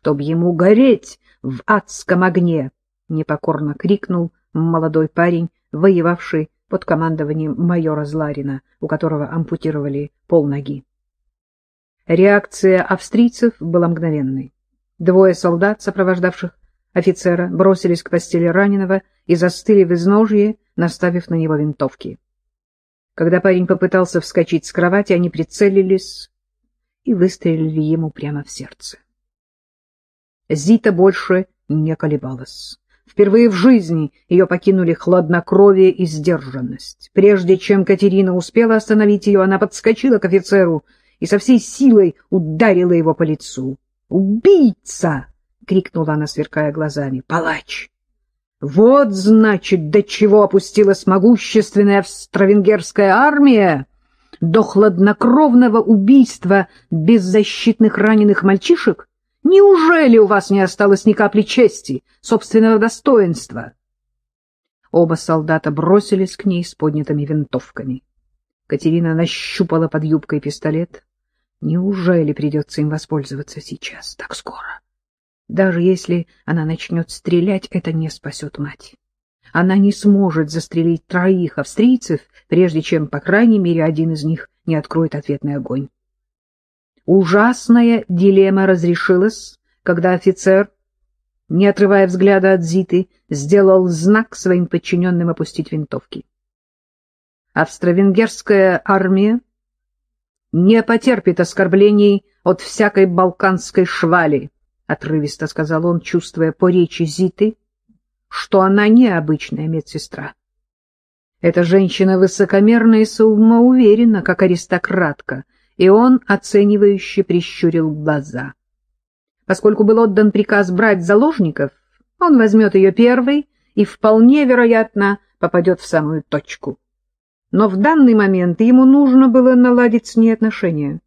чтоб ему гореть в адском огне! — непокорно крикнул молодой парень, воевавший под командованием майора Зларина, у которого ампутировали полноги. Реакция австрийцев была мгновенной. Двое солдат, сопровождавших офицера, бросились к постели раненого и застыли в изножье, наставив на него винтовки. Когда парень попытался вскочить с кровати, они прицелились и выстрелили ему прямо в сердце. Зита больше не колебалась. Впервые в жизни ее покинули хладнокровие и сдержанность. Прежде чем Катерина успела остановить ее, она подскочила к офицеру и со всей силой ударила его по лицу. «Убийца!» — крикнула она, сверкая глазами. «Палач! Вот, значит, до чего опустилась могущественная австро-венгерская армия! До хладнокровного убийства беззащитных раненых мальчишек? Неужели у вас не осталось ни капли чести, собственного достоинства? Оба солдата бросились к ней с поднятыми винтовками. Катерина нащупала под юбкой пистолет. Неужели придется им воспользоваться сейчас, так скоро? Даже если она начнет стрелять, это не спасет мать. Она не сможет застрелить троих австрийцев, прежде чем, по крайней мере, один из них не откроет ответный огонь. Ужасная дилемма разрешилась, когда офицер, не отрывая взгляда от Зиты, сделал знак своим подчиненным опустить винтовки. Австро-венгерская армия не потерпит оскорблений от всякой балканской швали, — отрывисто сказал он, чувствуя по речи Зиты, что она не обычная медсестра. Эта женщина высокомерна и самоуверена, как аристократка, и он оценивающе прищурил глаза. Поскольку был отдан приказ брать заложников, он возьмет ее первой и вполне вероятно попадет в самую точку. Но в данный момент ему нужно было наладить с ней отношения.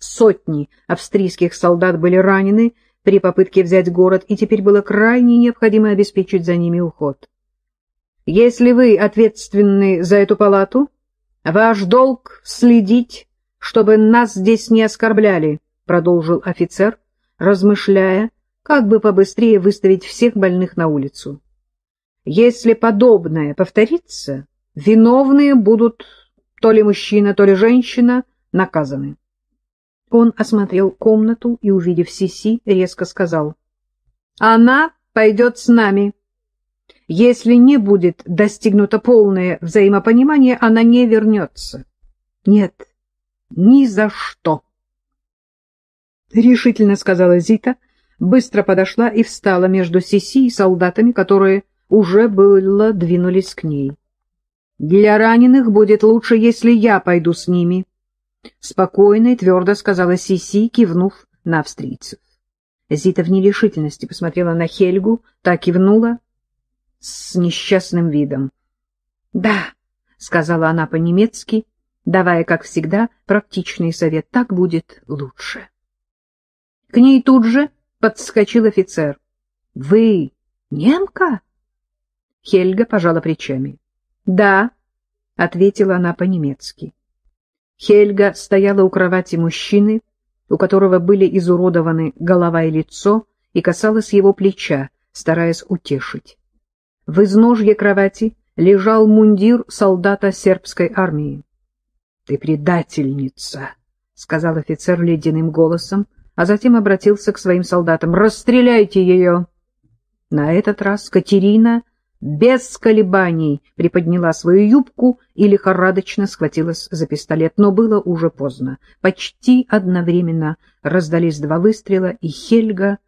Сотни австрийских солдат были ранены при попытке взять город, и теперь было крайне необходимо обеспечить за ними уход. Если вы ответственны за эту палату, ваш долг следить чтобы нас здесь не оскорбляли, — продолжил офицер, размышляя, как бы побыстрее выставить всех больных на улицу. Если подобное повторится, виновные будут то ли мужчина, то ли женщина наказаны. Он осмотрел комнату и, увидев Сиси, резко сказал, — Она пойдет с нами. Если не будет достигнуто полное взаимопонимание, она не вернется. — Нет, ни за что. Решительно сказала Зита, быстро подошла и встала между Сиси и солдатами, которые уже было двинулись к ней. Для раненых будет лучше, если я пойду с ними. Спокойно и твердо сказала Сиси, кивнув на австрийцев. Зита в нерешительности посмотрела на Хельгу, та кивнула с несчастным видом. — Да, — сказала она по-немецки, давая, как всегда, практичный совет. Так будет лучше. К ней тут же подскочил офицер. — Вы немка? Хельга пожала плечами. — Да, — ответила она по-немецки. Хельга стояла у кровати мужчины, у которого были изуродованы голова и лицо, и касалась его плеча, стараясь утешить. В изножье кровати лежал мундир солдата сербской армии. Ты предательница, — сказал офицер ледяным голосом, а затем обратился к своим солдатам. — Расстреляйте ее! На этот раз Катерина без колебаний приподняла свою юбку и лихорадочно схватилась за пистолет, но было уже поздно. Почти одновременно раздались два выстрела, и Хельга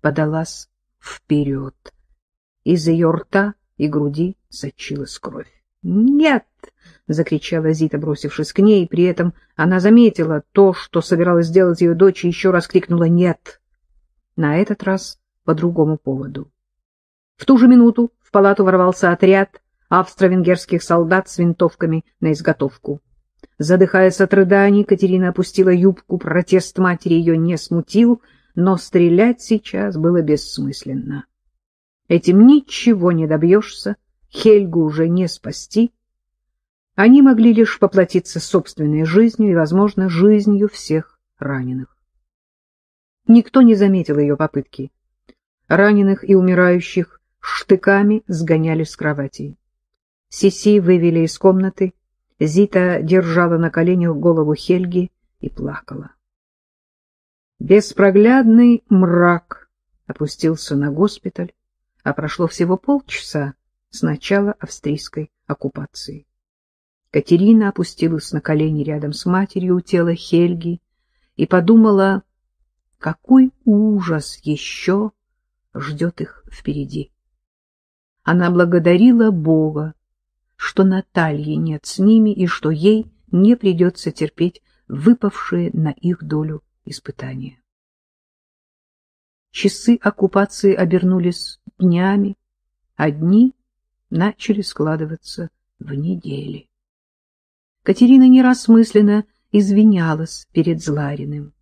подалась вперед. Из ее рта и груди сочилась кровь. «Нет!» — закричала Зита, бросившись к ней, при этом она заметила то, что собиралась сделать ее дочь, и еще раз крикнула «нет!» На этот раз по другому поводу. В ту же минуту в палату ворвался отряд австро-венгерских солдат с винтовками на изготовку. Задыхаясь от рыданий, Катерина опустила юбку, протест матери ее не смутил, но стрелять сейчас было бессмысленно. Этим ничего не добьешься, Хельгу уже не спасти. Они могли лишь поплатиться собственной жизнью и, возможно, жизнью всех раненых. Никто не заметил ее попытки. Раненых и умирающих штыками сгоняли с кровати. Сиси вывели из комнаты, Зита держала на коленях голову Хельги и плакала. Беспроглядный мрак опустился на госпиталь, а прошло всего полчаса с начала австрийской оккупации. Катерина опустилась на колени рядом с матерью у тела Хельги и подумала, какой ужас еще ждет их впереди. Она благодарила Бога, что Натальи нет с ними и что ей не придется терпеть выпавшие на их долю испытания. Часы оккупации обернулись днями, а дни начали складываться в недели. Катерина нерасмысленно извинялась перед Злариным.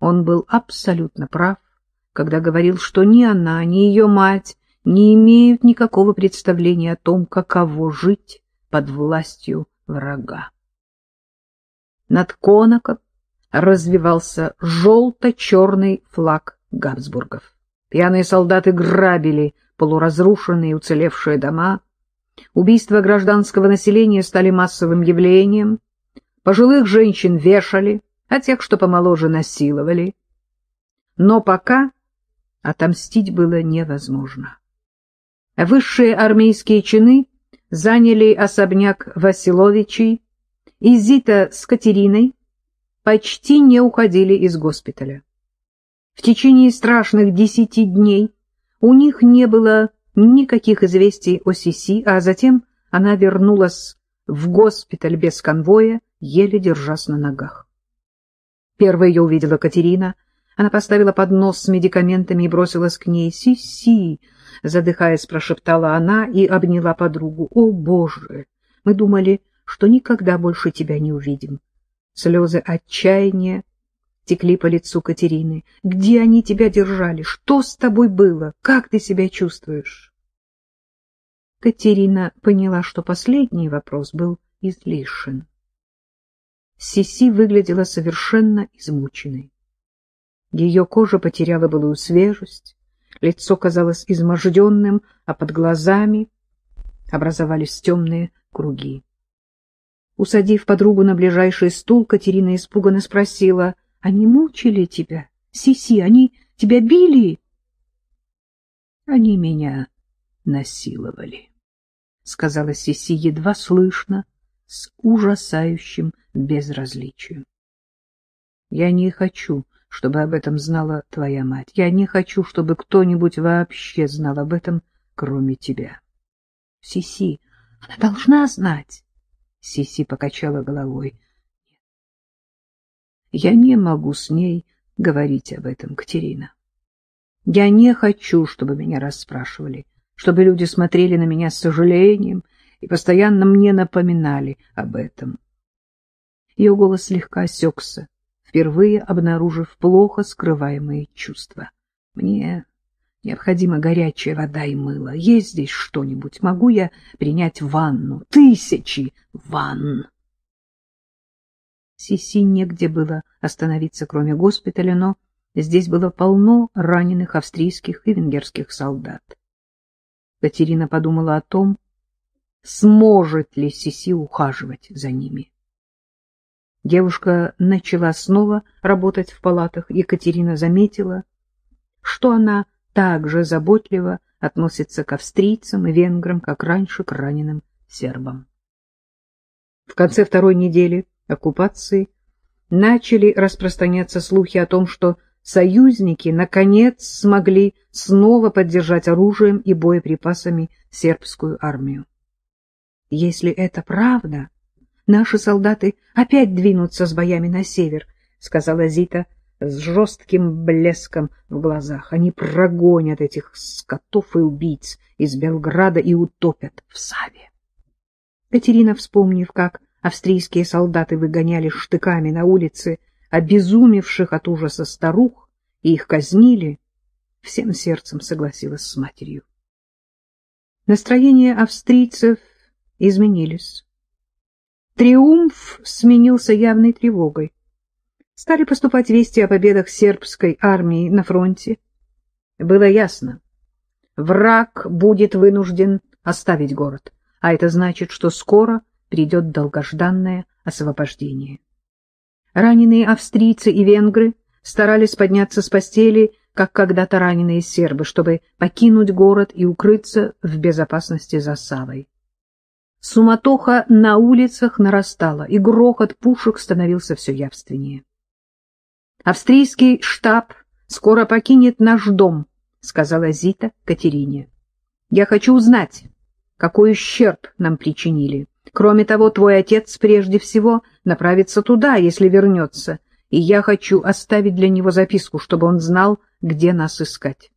Он был абсолютно прав, когда говорил, что ни она, ни ее мать не имеют никакого представления о том, каково жить под властью врага. Над коноком развивался желто-черный флаг Габсбургов. Пьяные солдаты грабили полуразрушенные уцелевшие дома. Убийства гражданского населения стали массовым явлением. Пожилых женщин вешали, а тех, что помоложе, насиловали. Но пока отомстить было невозможно. Высшие армейские чины заняли особняк Василовичей, и Зита с Катериной почти не уходили из госпиталя. В течение страшных десяти дней у них не было никаких известий о Сиси, а затем она вернулась в госпиталь без конвоя, еле держась на ногах. Первой ее увидела Катерина. Она поставила поднос с медикаментами и бросилась к ней. «Си-си!» — задыхаясь, прошептала она и обняла подругу. «О, Боже! Мы думали, что никогда больше тебя не увидим». Слезы отчаяния текли по лицу Катерины. «Где они тебя держали? Что с тобой было? Как ты себя чувствуешь?» Катерина поняла, что последний вопрос был излишен. Сиси выглядела совершенно измученной. Ее кожа потеряла былую свежесть, лицо казалось изможденным, а под глазами образовались темные круги. Усадив подругу на ближайший стул, Катерина испуганно спросила, — Они мучили тебя? Сиси, они тебя били? — Они меня насиловали, — сказала Сиси едва слышно, с ужасающим безразличием. Я не хочу, чтобы об этом знала твоя мать. Я не хочу, чтобы кто-нибудь вообще знал об этом, кроме тебя. Сиси, она должна знать. Сиси покачала головой. Я не могу с ней говорить об этом, Катерина. Я не хочу, чтобы меня расспрашивали, чтобы люди смотрели на меня с сожалением и постоянно мне напоминали об этом. Ее голос слегка осекся, впервые обнаружив плохо скрываемые чувства. Мне необходима горячая вода и мыло. Есть здесь что-нибудь? Могу я принять ванну? Тысячи ванн! Сиси негде было остановиться, кроме госпиталя, но здесь было полно раненых австрийских и венгерских солдат. Катерина подумала о том, сможет ли Сиси ухаживать за ними. Девушка начала снова работать в палатах. Екатерина заметила, что она так же заботливо относится к австрийцам и венграм, как раньше к раненым сербам. В конце второй недели оккупации начали распространяться слухи о том, что союзники наконец смогли снова поддержать оружием и боеприпасами сербскую армию. Если это правда, наши солдаты опять двинутся с боями на север, — сказала Зита с жестким блеском в глазах. Они прогонят этих скотов и убийц из Белграда и утопят в Саве. Катерина, вспомнив, как австрийские солдаты выгоняли штыками на улице обезумевших от ужаса старух и их казнили, всем сердцем согласилась с матерью. Настроение австрийцев изменились. Триумф сменился явной тревогой. стали поступать вести о победах сербской армии на фронте. Было ясно, враг будет вынужден оставить город, а это значит, что скоро придет долгожданное освобождение. Раненые австрийцы и венгры старались подняться с постели, как когда-то раненые сербы, чтобы покинуть город и укрыться в безопасности за Савой. Суматоха на улицах нарастала, и грохот пушек становился все явственнее. «Австрийский штаб скоро покинет наш дом», — сказала Зита Катерине. «Я хочу узнать, какой ущерб нам причинили. Кроме того, твой отец прежде всего направится туда, если вернется, и я хочу оставить для него записку, чтобы он знал, где нас искать».